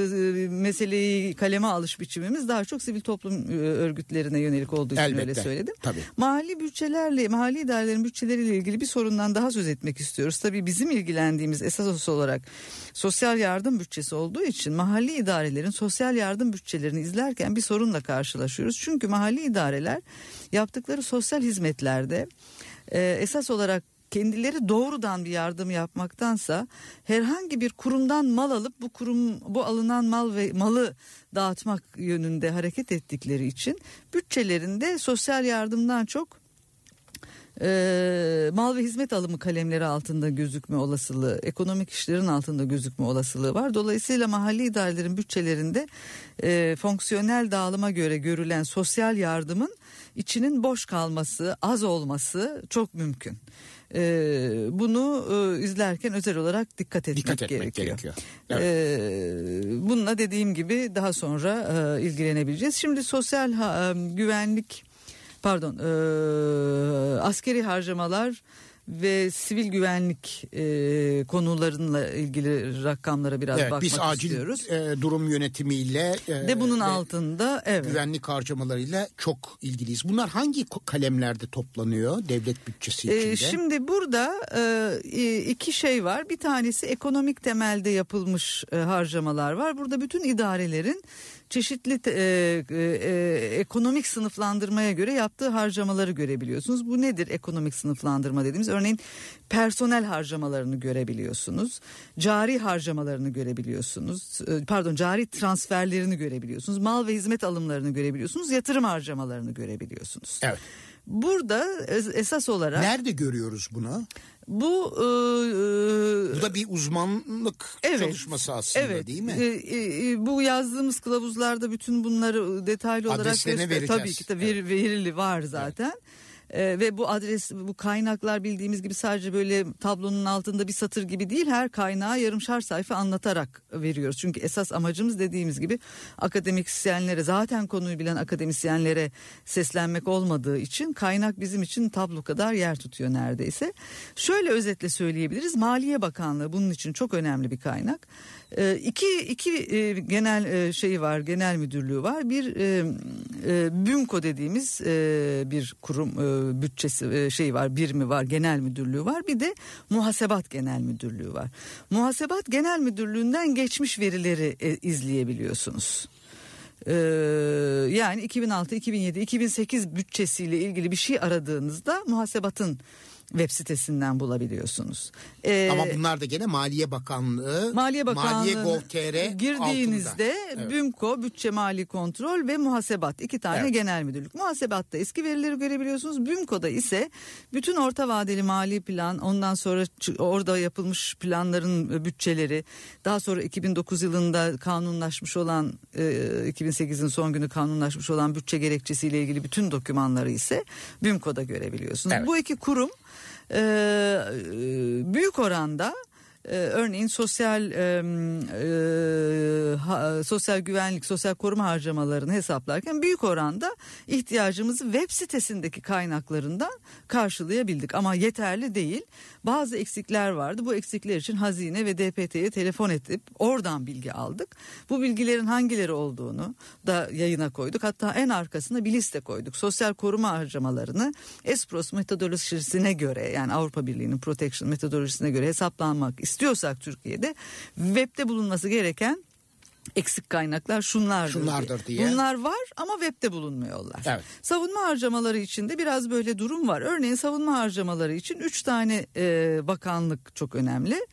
meseleyi kaleme alış biçimimiz daha çok sivil toplum e, örgütlerine yönelik olduğu için öyle Elbette. söyledim. Tabii. Mali bütçelerle, mali idarelerin bütçeleriyle ilgili bir sorundan daha söz etmek istiyoruz. Tabii bizim ilgilendiğimiz esas olarak sosyal yardım bütçesi olduğu için mahalli idarelerin sosyal yardım bütçelerini izlerken bir sorunla karşılaşıyoruz. Çünkü mahalli idareler yaptıkları sosyal hizmetlerde esas olarak kendileri doğrudan bir yardım yapmaktansa herhangi bir kurumdan mal alıp bu kurum bu alınan mal ve malı dağıtmak yönünde hareket ettikleri için bütçelerinde sosyal yardımdan çok e, mal ve hizmet alımı kalemleri altında gözükme olasılığı, ekonomik işlerin altında gözükme olasılığı var. Dolayısıyla mahalli idarelerin bütçelerinde e, fonksiyonel dağılıma göre görülen sosyal yardımın içinin boş kalması, az olması çok mümkün. E, bunu e, izlerken özel olarak dikkat etmek, Dikkat etmek gerekiyor. gerekiyor. E, bununla dediğim gibi daha sonra e, ilgilenebileceğiz. Şimdi sosyal ha- e, güvenlik pardon e, askeri harcamalar ve sivil güvenlik e, konularıyla ilgili rakamlara biraz Evet, bakmak biz acil istiyoruz. e, durum yönetimiyle e, de bunun altında evet. güvenlik harcamalarıyla çok ilgiliyiz. Bunlar hangi kalemlerde toplanıyor devlet bütçesi içinde? Ee, şimdi burada e, iki şey var. Bir tanesi ekonomik temelde yapılmış e, harcamalar var. Burada bütün idarelerin çeşitli e, e, e, ekonomik sınıflandırmaya göre yaptığı harcamaları görebiliyorsunuz. Bu nedir ekonomik sınıflandırma dediğimiz? Örneğin personel harcamalarını görebiliyorsunuz. Cari harcamalarını görebiliyorsunuz. E, Pardon cari transferlerini görebiliyorsunuz. Mal ve hizmet alımlarını görebiliyorsunuz. Yatırım harcamalarını görebiliyorsunuz. Evet. Burada es- esas olarak Nerede görüyoruz bunu? bu e, e, Bu da bir uzmanlık Evet. çalışması aslında evet. değil mi? E, e, e, bu yazdığımız kılavuzlarda bütün bunları detaylı olarak Adreslerine göster- vereceğiz. Tabii ki de ver, verili var zaten. E, ve bu adres bu kaynaklar bildiğimiz gibi sadece böyle tablonun altında bir satır gibi değil her kaynağı yarımşar sayfa anlatarak veriyoruz. Çünkü esas amacımız dediğimiz gibi akademisyenlere zaten konuyu bilen akademisyenlere seslenmek olmadığı için kaynak bizim için tablo kadar yer tutuyor neredeyse. Şöyle özetle söyleyebiliriz Maliye Bakanlığı bunun için çok önemli bir kaynak. E, iki, iki e, genel e, şeyi var genel müdürlüğü var bir e, e, BÜMKO dediğimiz e, bir kurum bütçesi e, şey var birimi var genel müdürlüğü var bir de muhasebat genel müdürlüğü var. Muhasebat genel müdürlüğünden geçmiş verileri izleyebiliyorsunuz. Ee, yani 2006, 2007, 2008 bütçesiyle ilgili bir şey aradığınızda muhasebatın web sitesinden bulabiliyorsunuz. Ee, Ama bunlar da gene Maliye Bakanlığı, Maliye Bakanlığı Gov.tr girdiğinizde altında. BÜMKO, Bütçe Mali Kontrol ve Muhasebat iki tane Evet. genel müdürlük. Muhasebat'ta eski verileri görebiliyorsunuz. BÜMKO'da ise bütün orta vadeli mali plan, ondan sonra orada yapılmış planların e, bütçeleri, daha sonra 2009 yılında kanunlaşmış olan e, 2008'in son günü kanunlaşmış olan bütçe gerekçesiyle ilgili bütün dokümanları ise BÜMKO'da görebiliyorsunuz. Evet. Bu iki kurum e, e, büyük oranda e, örneğin sosyal e, ha- sosyal güvenlik, sosyal koruma harcamalarını hesaplarken büyük oranda ihtiyacımızı web sitesindeki kaynaklarından karşılayabildik ama yeterli değil. Bazı eksikler vardı. Bu eksikler için Hazine ve DPT'ye telefon edip oradan bilgi aldık. Bu bilgilerin hangileri olduğunu da yayına koyduk. Hatta en arkasına bir liste koyduk. Sosyal koruma harcamalarını Espros metodolojisine göre yani Avrupa Birliği'nin protection metodolojisine göre hesaplanmak istiyorsak Türkiye'de webde bulunması gereken eksik kaynaklar şunlardır, Şunlardır diye. Bunlar var ama webde bulunmuyorlar. Evet. Savunma harcamaları için de biraz böyle durum var. Örneğin savunma harcamaları için 3 tane e, bakanlık çok önemli.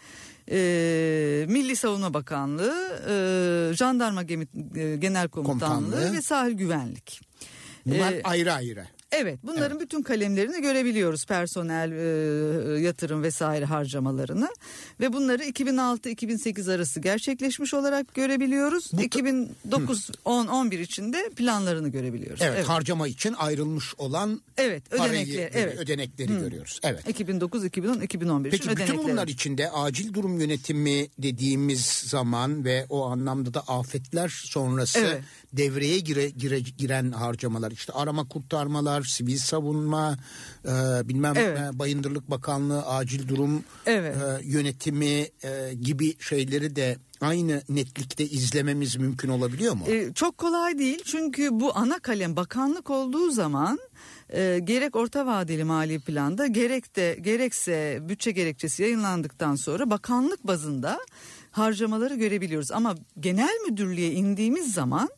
E, Milli Savunma Bakanlığı, e, Jandarma Gemi, e, Genel Komutanlığı, Komutanlığı. ve Sahil Güvenlik. Bunlar Ee, ayrı ayrı. Evet bunların bütün kalemlerini görebiliyoruz personel e, yatırım vesaire harcamalarını ve bunları 2006-2008 arası gerçekleşmiş olarak görebiliyoruz. 2009-10-11 için de planlarını görebiliyoruz. Evet, evet. harcama için ayrılmış olan Evet, parayı, ödenekler, evet. ödenekleri görüyoruz. Evet. 2009, 2010, 2011 Peki için bütün ödenekler. bunlar içinde acil durum yönetimi dediğimiz zaman ve o anlamda da afetler sonrası Evet. devreye gire, gire- giren harcamalar işte arama kurtarmalar, sivil savunma, e, bilmem Evet. e, Bayındırlık Bakanlığı, acil durum Evet. e, yönetimi e, gibi şeyleri de aynı netlikte izlememiz mümkün olabiliyor mu? Ee, çok kolay değil çünkü bu ana kalem bakanlık olduğu zaman e, gerek orta vadeli mali planda gerek de gerekse bütçe gerekçesi yayınlandıktan sonra bakanlık bazında harcamaları görebiliyoruz ama genel müdürlüğe indiğimiz zaman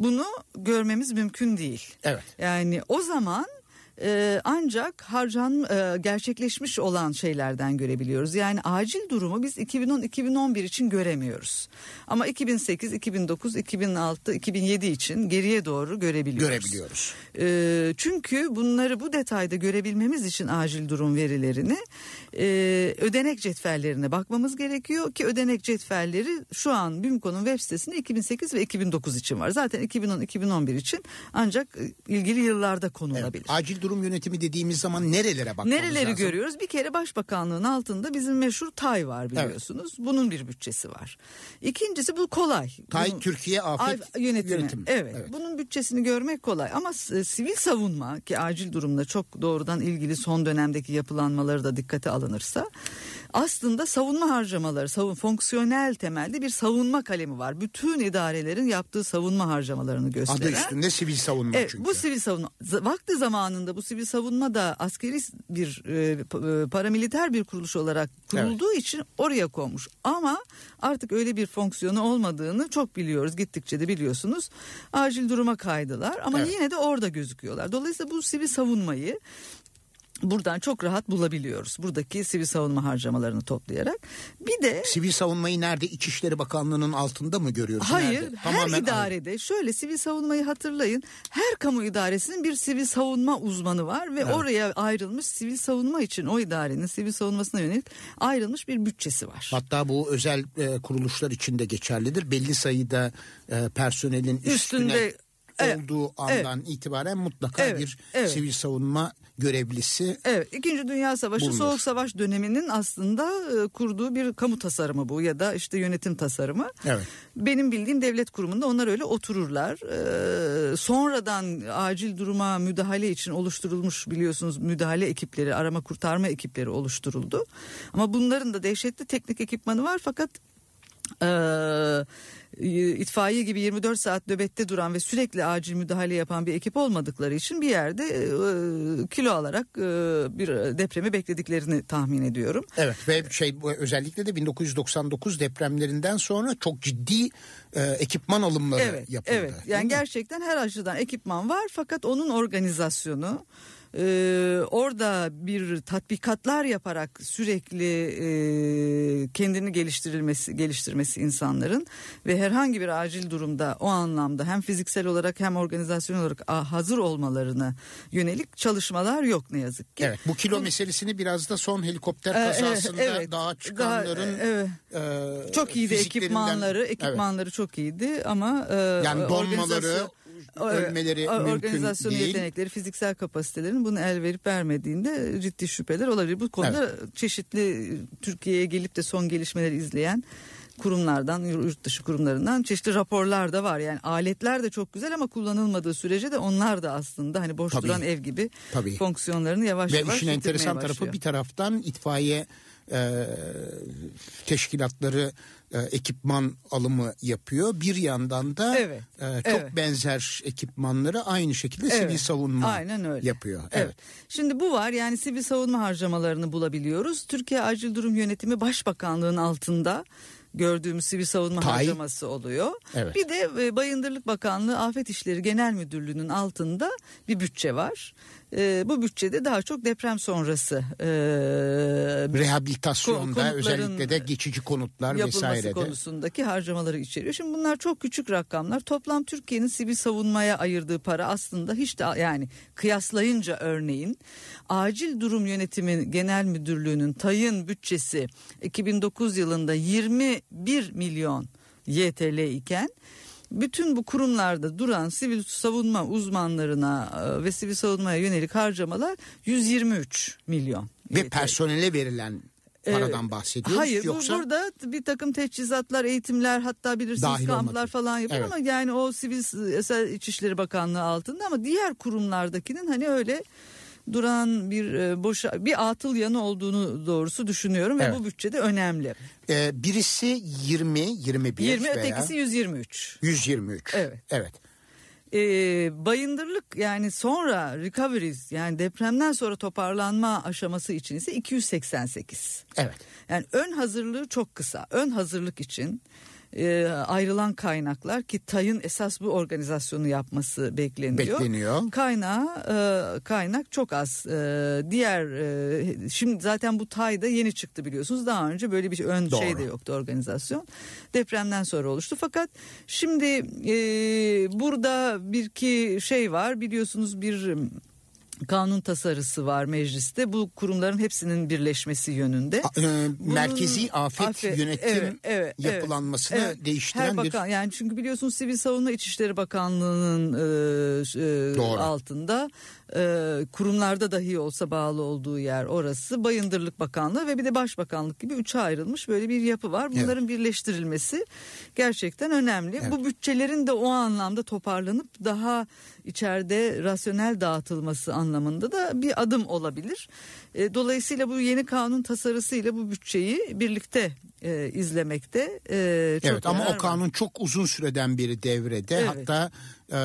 bunu görmemiz mümkün değil. Evet. Yani o zaman e, ancak harcan e, gerçekleşmiş olan şeylerden görebiliyoruz. Yani acil durumu biz 2010-2011 için göremiyoruz. Ama 2008, 2009, 2006, 2007 için geriye doğru görebiliyoruz. Görebiliyoruz. E, çünkü bunları bu detayda görebilmemiz için acil durum verilerini e, ödenek cetvellerine bakmamız gerekiyor ki ödenek cetvelleri şu an BİMKO'nun web sitesinde 2008 ve 2009 için var. Zaten 2010-2011 için ancak e, ilgili yıllarda konulabilir. Acil durum yönetimi dediğimiz zaman nerelere bakmamız Nereleri lazım? görüyoruz? Bir kere Başbakanlığın altında bizim meşhur TAY var biliyorsunuz. Bunun bir bütçesi var. İkincisi bu kolay. TAY Bunun- Türkiye Afet Ay- yönetimi. Yönetimi. Evet. Evet. Bunun bütçesini görmek kolay ama s- sivil savunma ki acil durumda çok doğrudan ilgili son dönemdeki yapılanmaları da dikkate alınırsa aslında savunma harcamaları, savun, fonksiyonel temelde bir savunma kalemi var. Bütün idarelerin yaptığı savunma harcamalarını gösteren. Adı üstünde sivil savunma Evet, çünkü. bu sivil savunma vakti zamanında bu sivil savunma da askeri bir e, e, paramiliter bir kuruluş olarak kurulduğu için oraya konmuş. Ama artık öyle bir fonksiyonu olmadığını çok biliyoruz. Gittikçe de biliyorsunuz. Acil duruma kaydılar ama Evet. yine de orada gözüküyorlar. Dolayısıyla bu sivil savunmayı buradan çok rahat bulabiliyoruz. Buradaki sivil savunma harcamalarını toplayarak. Bir de Sivil savunmayı nerede? İçişleri Bakanlığı'nın altında mı görüyoruz? Hayır, Nerede? her Tamamen idarede şöyle sivil savunmayı hatırlayın. Her kamu idaresinin bir sivil savunma uzmanı var ve oraya ayrılmış sivil savunma için o idarenin sivil savunmasına yönelik ayrılmış bir bütçesi var. Hatta bu özel e, kuruluşlar için de geçerlidir. Belli sayıda e, personelin üstüne Üstünde, evet, olduğu andan itibaren mutlaka Evet, bir evet. sivil savunma görevlisi Evet, İkinci Dünya Savaşı, Bulunur. Soğuk Savaş döneminin aslında e, kurduğu bir kamu tasarımı bu ya da işte yönetim tasarımı. Evet. Benim bildiğim devlet kurumunda onlar öyle otururlar. Ee, sonradan acil duruma müdahale için oluşturulmuş biliyorsunuz müdahale ekipleri, arama kurtarma ekipleri oluşturuldu. Ama bunların da dehşetli teknik ekipmanı var fakat eee, itfaiye gibi 24 saat nöbette duran ve sürekli acil müdahale yapan bir ekip olmadıkları için bir yerde eee, kilo alarak eee, bir depremi beklediklerini tahmin ediyorum. Evet ve şey özellikle de 1999 depremlerinden sonra çok ciddi e, ekipman alımları Evet, yapıldı. evet. Yani gerçekten her açıdan ekipman var fakat onun organizasyonu e, orada bir tatbikatlar yaparak sürekli e, kendini geliştirilmesi geliştirmesi insanların ve herhangi bir acil durumda o anlamda hem fiziksel olarak hem organizasyon olarak hazır olmalarına yönelik çalışmalar yok ne yazık ki. Evet bu kilo meselesini biraz da son helikopter Ee, evet, kazasında evet. dağa çıkanların Daha, evet. e, Çok iyiydi fiziklerinden- ekipmanları, Evet. ekipmanları çok iyiydi ama e, Yani donmaları, ölmeleri mümkün organizasyon değil. yetenekleri, fiziksel kapasitelerin bunu el verip vermediğinde ciddi şüpheler olabilir. Bu konuda çeşitli Türkiye'ye gelip de son gelişmeleri izleyen kurumlardan, yurt dışı kurumlarından çeşitli raporlar da var. Yani aletler de çok güzel ama kullanılmadığı sürece de onlar da aslında hani boş Tabii. duran ev gibi Tabii. fonksiyonlarını yavaş Ve yavaş işin yitirmeye enteresan başlıyor. tarafı bir taraftan itfaiye e, teşkilatları e, ekipman alımı yapıyor. Bir yandan da Evet, e, çok evet. benzer ekipmanları aynı şekilde sivil Evet, savunma aynen öyle. yapıyor. Evet. Evet. Şimdi bu var yani sivil savunma harcamalarını bulabiliyoruz. Türkiye Acil Durum Yönetimi Başbakanlığın altında gördüğümüz sivil savunma Tay. harcaması oluyor. Evet. Bir de e, Bayındırlık Bakanlığı Afet İşleri Genel Müdürlüğü'nün altında bir bütçe var. E, bu bütçede daha çok deprem sonrası e, Rehabilitasyonda özellikle de geçici konutlar vesairede. konusundaki harcamaları içeriyor. Şimdi bunlar çok küçük rakamlar. Toplam Türkiye'nin sivil savunmaya ayırdığı para aslında hiç de yani kıyaslayınca örneğin acil durum yönetimi genel müdürlüğünün tayın bütçesi 2009 yılında 21 milyon YTL iken bütün bu kurumlarda duran sivil savunma uzmanlarına e, ve sivil savunmaya yönelik harcamalar 123 milyon. Ve YTL. personele verilen paradan Ee, bahsediyoruz. Hayır Yoksa bu burada bir takım teçhizatlar, eğitimler hatta bilirsiniz Dahil kamplar olmadı. falan yapıyor Evet. ama yani o sivil İçişleri Bakanlığı altında ama diğer kurumlardakinin hani öyle duran bir e, boşa bir atıl yanı olduğunu doğrusu düşünüyorum ve Evet. bu bütçede önemli. e, birisi 20, 21 20 veya ötekisi 123. 123. Evet. Evet. Ee, bayındırlık yani sonra recoveries yani depremden sonra toparlanma aşaması için ise 288. Evet. Yani ön hazırlığı çok kısa. Ön hazırlık için e, ayrılan kaynaklar ki TAY'ın esas bu organizasyonu yapması bekleniyor. Bekleniyor. Kaynağı e, kaynak çok az. E, diğer e, şimdi zaten bu TAY'da yeni çıktı biliyorsunuz. Daha önce böyle bir ön Doğru. şey de yoktu organizasyon. Depremden sonra oluştu. Fakat şimdi e, burada bir iki şey var. Biliyorsunuz bir kanun tasarısı var mecliste. Bu kurumların hepsinin birleşmesi yönünde. A- e, merkezi afet, Afet- yönetim evet, evet, evet, yapılanmasını evet. değiştiren Her bakan, bir yani çünkü biliyorsunuz Sivil Savunma İçişleri Bakanlığı'nın e, e, Doğru. altında e, kurumlarda dahi olsa bağlı olduğu yer orası Bayındırlık Bakanlığı ve bir de Başbakanlık gibi üçe ayrılmış böyle bir yapı var. Bunların birleştirilmesi gerçekten önemli. Bu bütçelerin de o anlamda toparlanıp daha içeride rasyonel dağıtılması anlamında da bir adım olabilir. E, dolayısıyla bu yeni kanun tasarısıyla bu bütçeyi birlikte e, izlemekte e, çok evet ama o var. kanun çok uzun süreden beri devrede. Evet. Hatta e,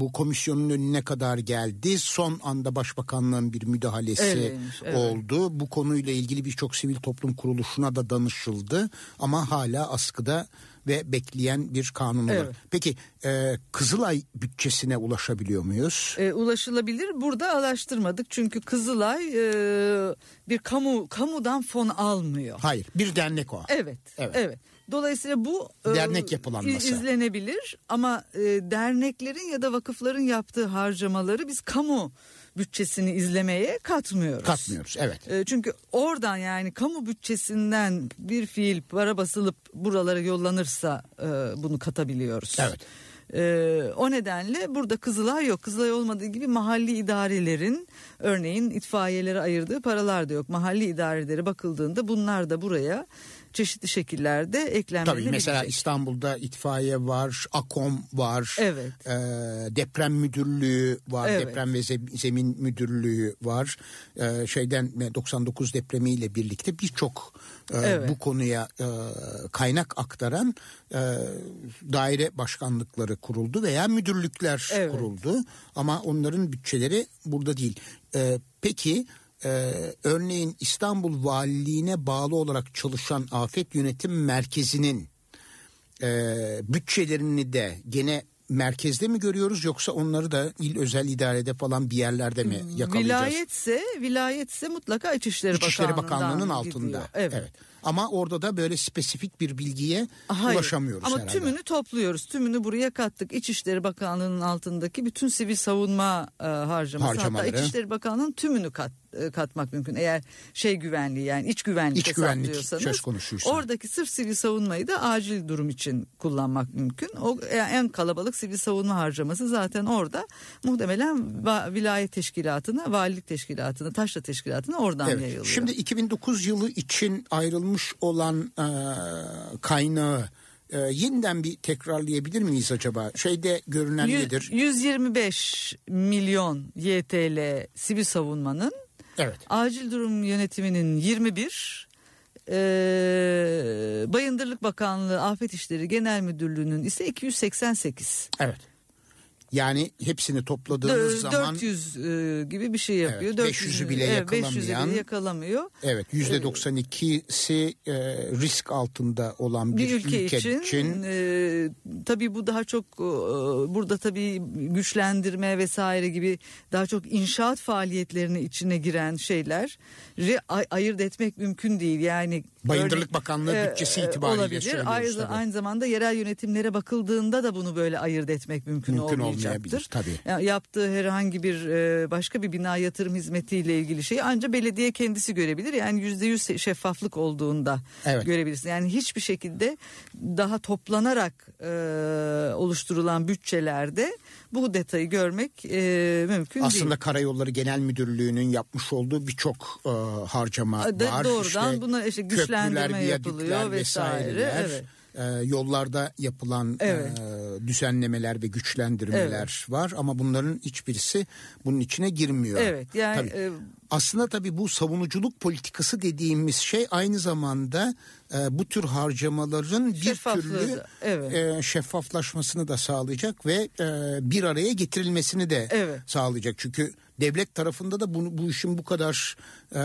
bu komisyonun önüne kadar geldi. Son anda başbakanlığın bir müdahalesi Öyleymiş, evet. oldu. Bu konuyla ilgili birçok sivil toplum kuruluşuna da danışıldı. Ama hala askıda ve bekleyen bir kanun. Evet. Peki e, Kızılay bütçesine ulaşabiliyor muyuz? E, ulaşılabilir. Burada araştırmadık çünkü Kızılay e, bir kamu kamudan fon almıyor. Hayır bir dernek o. Evet, Evet. evet. Dolayısıyla bu e, Dernek yapılanması. iz- izlenebilir ama e, derneklerin ya da vakıfların yaptığı harcamaları biz kamu bütçesini izlemeye katmıyoruz. Katmıyoruz evet. E, Çünkü oradan yani kamu bütçesinden bir fiil para basılıp buralara yollanırsa e, bunu katabiliyoruz. Evet. E, o nedenle burada Kızılay yok. Kızılay olmadığı gibi mahalli idarelerin örneğin itfaiyelere ayırdığı paralar da yok. Mahalli idarelere bakıldığında bunlar da buraya çeşitli şekillerde eklenmeli. Tabii mesela İstanbul'da itfaiye var, AKOM var, Evet. e, deprem müdürlüğü var, Evet. deprem ve zem- zemin müdürlüğü var. E, şeyden e, 99 depremiyle birlikte birçok e, Evet. bu konuya e, kaynak aktaran e, daire başkanlıkları kuruldu veya müdürlükler Evet. kuruldu. Ama onların bütçeleri burada değil. E, peki e, örneğin İstanbul Valiliğine bağlı olarak çalışan Afet Yönetim Merkezi'nin e, bütçelerini de gene merkezde mi görüyoruz yoksa onları da il özel idarede falan bir yerlerde mi yakalayacağız? Vilayetse, vilayetse mutlaka İçişleri, İçişleri Bakanlığı'nın altında. gidiyor. Evet. Ama orada da böyle spesifik bir bilgiye Hayır. ulaşamıyoruz Ama herhalde. tümünü topluyoruz. Tümünü buraya kattık. İçişleri Bakanlığı'nın altındaki bütün sivil savunma e, harcaması. Harcamaları. Hatta İçişleri Bakanlığı'nın tümünü kat, e, katmak mümkün. Eğer şey güvenliği yani iç güvenlik İç güvenlik söz konusuysa. Oradaki sırf sivil savunmayı da acil durum için kullanmak mümkün. O e, en kalabalık sivil savunma harcaması zaten orada. Muhtemelen va- vilayet teşkilatına, valilik teşkilatına, taşra teşkilatına oradan Evet. yayılıyor. Şimdi 2009 yılı için ayrılmış olan e, kaynağı e, yeniden bir tekrarlayabilir miyiz acaba? Şeyde görünen Yü- nedir? 125 milyon YTL sivil savunmanın Evet. acil durum yönetiminin 21 eee, Bayındırlık Bakanlığı Afet İşleri Genel Müdürlüğü'nün ise 288. Evet. Yani hepsini topladığımız Dö- zaman 400 e, gibi bir şey yapıyor. Evet, 400'ü 500'ü bile evet, 500'ü yakalamayan- bile yakalamıyor. evet yüzde 92'si e, risk altında olan bir, bir ülke, için, e, tabii bu daha çok e, burada tabii güçlendirme vesaire gibi daha çok inşaat faaliyetlerine içine giren şeyler ay- ayırt etmek mümkün değil. Yani Bayındırlık Bakanlığı e, bütçesi e, itibariyle olabilir. söylüyoruz Aynı, tabii. aynı zamanda yerel yönetimlere bakıldığında da bunu böyle ayırt etmek mümkün, Mümkün olmayacaktır. tabii. Ya- yaptığı herhangi bir e, başka bir bina yatırım hizmetiyle ilgili şeyi ancak belediye kendisi görebilir. Yani yüzde yüz şeffaflık olduğunda Evet. görebilirsin. Yani hiçbir şekilde daha toplanarak e, oluşturulan bütçelerde bu detayı görmek e, mümkün Aslında değil. Karayolları Genel Müdürlüğü'nün yapmış olduğu birçok e, harcama Da- var. doğrudan buna işte güçlendirme yapılıyor vesaire, vesaireler, evet. e, yollarda yapılan Evet. e, düzenlemeler ve güçlendirmeler var ama bunların hiçbirisi bunun içine girmiyor. Evet, yani, Tabii. e, Aslında tabii bu savunuculuk politikası dediğimiz şey aynı zamanda e, bu tür harcamaların bir türlü evet. e, şeffaflaşmasını da sağlayacak ve e, bir araya getirilmesini de Evet. sağlayacak. Çünkü devlet tarafında da bunu, bu işin bu kadar e,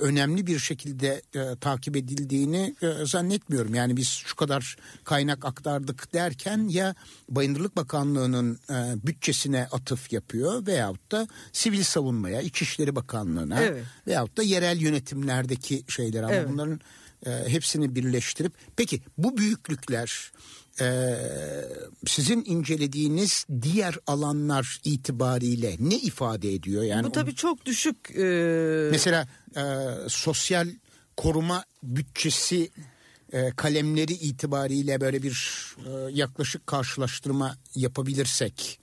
önemli bir şekilde e, takip edildiğini e, zannetmiyorum. Yani biz şu kadar kaynak aktardık derken ya Bayındırlık Bakanlığı'nın e, bütçesine atıf yapıyor veyahut da Sivil Savunmaya, İçişleri Bakanlığı'na Evet. veyahut da yerel yönetimlerdeki şeyler ama Evet. bunların e, hepsini birleştirip peki bu büyüklükler e, sizin incelediğiniz diğer alanlar itibariyle ne ifade ediyor? Yani bu tabii çok düşük. e, mesela e, sosyal koruma bütçesi e, kalemleri itibariyle böyle bir e, yaklaşık karşılaştırma yapabilirsek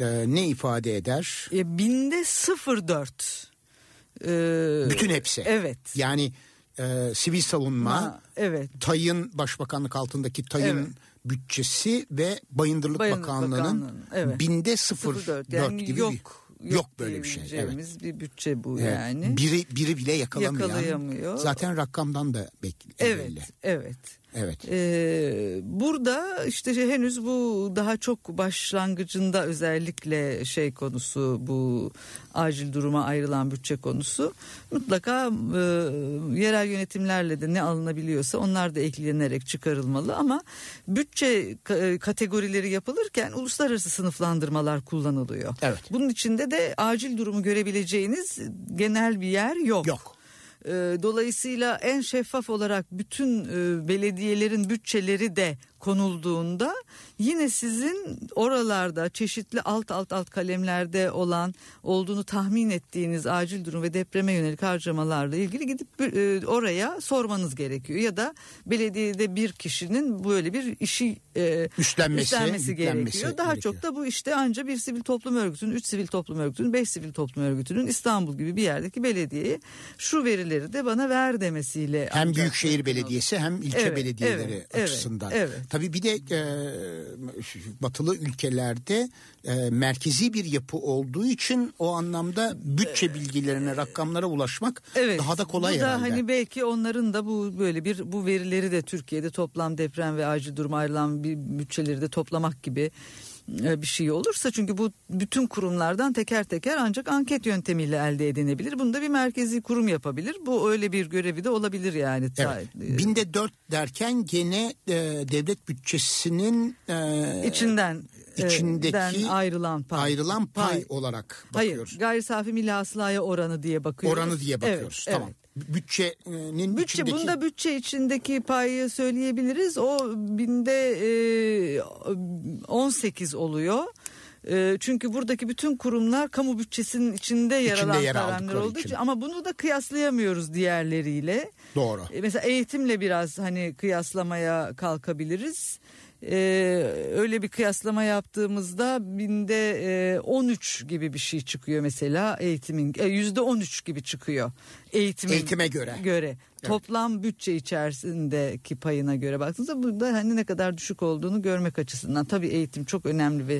e, ne ifade eder? e, binde 0.4. E, Bütün hepsi. Evet. Yani e, sivil savunma, Ha, evet. TAY'ın başbakanlık altındaki TAY'ın Evet. bütçesi ve Bayındırlık, Bayındırlık Bakanlığı'nın evet. binde 0.4 0.4 yani gibi yok bir yok, Yok böyle bir şey, diyebileceğimiz bir bütçe bu Evet, yani. Biri biri bile yakalamayan. Yakalayamıyor. Zaten rakamdan da bekli. evet, belli. evet. Evet. Ee, burada işte şey, henüz bu daha çok başlangıcında özellikle şey konusu bu acil duruma ayrılan bütçe konusu mutlaka e, yerel yönetimlerle de ne alınabiliyorsa onlar da eklenerek çıkarılmalı ama bütçe ka- kategorileri yapılırken uluslararası sınıflandırmalar kullanılıyor. Evet. Bunun içinde de acil durumu görebileceğiniz genel bir yer yok. Yok. Ee, Dolayısıyla en şeffaf olarak bütün e, belediyelerin bütçeleri de konulduğunda yine sizin oralarda çeşitli alt alt alt kalemlerde olan olduğunu tahmin ettiğiniz acil durum ve depreme yönelik harcamalarla ilgili gidip e, oraya sormanız gerekiyor ya da belediyede bir kişinin böyle bir işi e, Üstlenmesi, üstlenmesi gerekiyor. Daha gerekiyor. çok da bu işte anca bir sivil toplum örgütünün, üç sivil toplum örgütünün, beş sivil toplum örgütünün İstanbul gibi bir yerdeki belediyeye şu verileri de bana ver demesiyle. Hem büyükşehir olur. belediyesi hem ilçe Evet, belediyeleri evet, evet, açısından. evet. Tabii bir de e, batılı ülkelerde e, merkezi bir yapı olduğu için o anlamda bütçe bilgilerine, rakamlara ulaşmak Evet. daha da kolay bu da herhalde. hani belki onların da bu böyle bir bu verileri de Türkiye'de toplam deprem ve acil durum ayrılan bir bütçeleri de toplamak gibi e, bir şey olursa çünkü bu bütün kurumlardan teker teker ancak anket yöntemiyle elde edilebilir. Bunu da bir merkezi kurum yapabilir. Bu öyle bir görevi de olabilir yani. Evet. Ta- Binde dört derken gene e, devlet bütçesinin e, içinden e, içindeki ayrılan pay. ayrılan pay, olarak bakıyoruz. Hayır, gayri safi milli hasılaya oranı diye bakıyoruz. Oranı diye bakıyoruz. Evet, tamam. evet. Bütçenin Bütçe içindeki bunda bütçe içindeki payı söyleyebiliriz. O binde e, 18 oluyor. E, çünkü buradaki bütün kurumlar kamu bütçesinin içinde yer alan yer kalemler olduğu için. için ama bunu da kıyaslayamıyoruz diğerleriyle. doğru. E, Mesela eğitimle biraz hani kıyaslamaya kalkabiliriz. Ee, öyle bir kıyaslama yaptığımızda binde e, 13 gibi bir şey çıkıyor mesela eğitimin e, yüzde 13 gibi çıkıyor eğitimin Eğitime göre. göre. Toplam bütçe içerisindeki payına göre baktığınızda burada hani ne kadar düşük olduğunu görmek açısından tabii eğitim çok önemli ve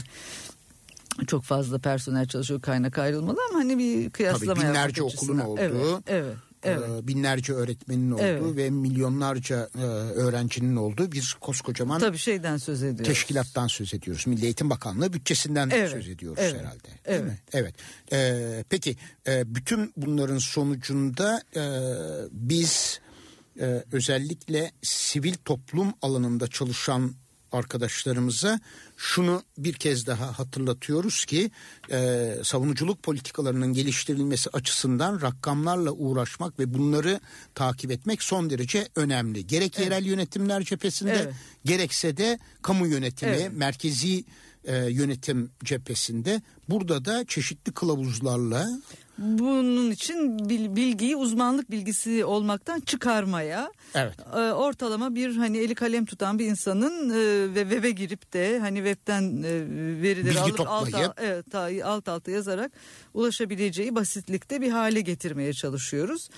çok fazla personel çalışıyor kaynak ayrılmalı ama hani bir kıyaslama Tabii binlerce okulun olduğu, evet, evet, evet. e, binlerce öğretmenin olduğu Evet. ve milyonlarca e, öğrencinin olduğu bir koskocaman Tabii şeyden söz ediyoruz. teşkilattan söz ediyoruz. Milli Eğitim Bakanlığı bütçesinden Evet, söz ediyoruz evet, herhalde. Değil evet. mi? Evet. E, peki e, bütün bunların sonucunda e, biz özellikle sivil toplum alanında çalışan arkadaşlarımıza şunu bir kez daha hatırlatıyoruz ki e, savunuculuk politikalarının geliştirilmesi açısından rakamlarla uğraşmak ve bunları takip etmek son derece önemli. Gerek yerel yönetimler cephesinde Evet. gerekse de kamu yönetimi, Evet. merkezi e, yönetim cephesinde burada da çeşitli kılavuzlarla Bunun için bil- bilgiyi uzmanlık bilgisi olmaktan çıkarmaya Evet. e, ortalama bir hani eli kalem tutan bir insanın e, ve web'e girip de hani webten e, verileri Bilgi alıp alt, toplayıp. evet, ta- alt alta yazarak ulaşabileceği basitlikte bir hale getirmeye çalışıyoruz.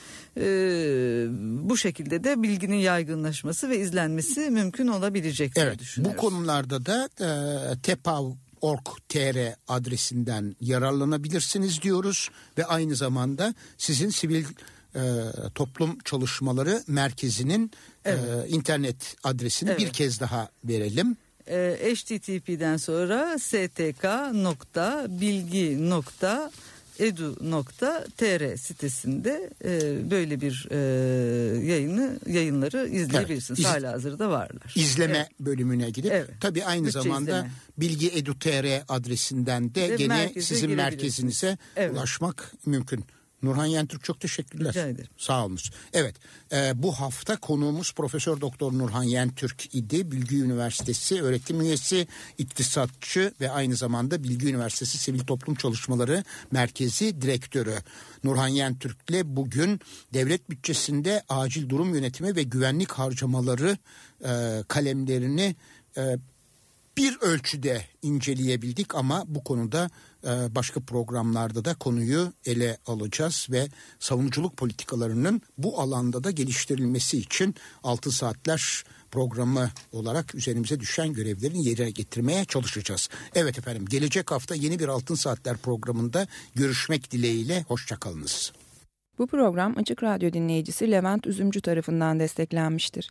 Bu şekilde de bilginin yaygınlaşması ve izlenmesi mümkün olabilecek diye Evet düşünüyoruz. bu konularda da e, tepav.org.tr adresinden yararlanabilirsiniz diyoruz ve aynı zamanda sizin sivil e, toplum çalışmaları merkezinin e, internet adresini bir Evet. kez daha verelim. e, HTTP'den sonra stk.bilgi.edu.tr sitesinde e, böyle bir e, yayını yayınları izleyebilirsiniz. Evet, iz- Hala hazırda varlar. İzleme Evet. bölümüne gidip Evet. tabii aynı Bütçe zamanda izleme. Bilgi Edu.tr adresinden de Ve gene merkeze sizin merkezinize Evet. ulaşmak mümkün. Nurhan Yentürk çok teşekkürler. Rica ederim. Sağ olunuz. Evet e, bu hafta konuğumuz Profesör Doktor Nurhan Yentürk idi. Bilgi Üniversitesi öğretim üyesi, iktisatçı ve aynı zamanda Bilgi Üniversitesi Sivil Toplum Çalışmaları Merkezi Direktörü. Nurhan Yentürk'le bugün devlet bütçesinde acil durum yönetimi ve güvenlik harcamaları e, kalemlerini e, bir ölçüde inceleyebildik ama bu konuda e, başka programlarda da konuyu ele alacağız ve savunuculuk politikalarının bu alanda da geliştirilmesi için 6 saatler programı olarak üzerimize düşen görevlerin yerine getirmeye çalışacağız. Evet efendim gelecek hafta yeni bir Altın Saatler programında görüşmek dileğiyle hoşçakalınız. Bu program Açık Radyo dinleyicisi Levent Üzümcü tarafından desteklenmiştir.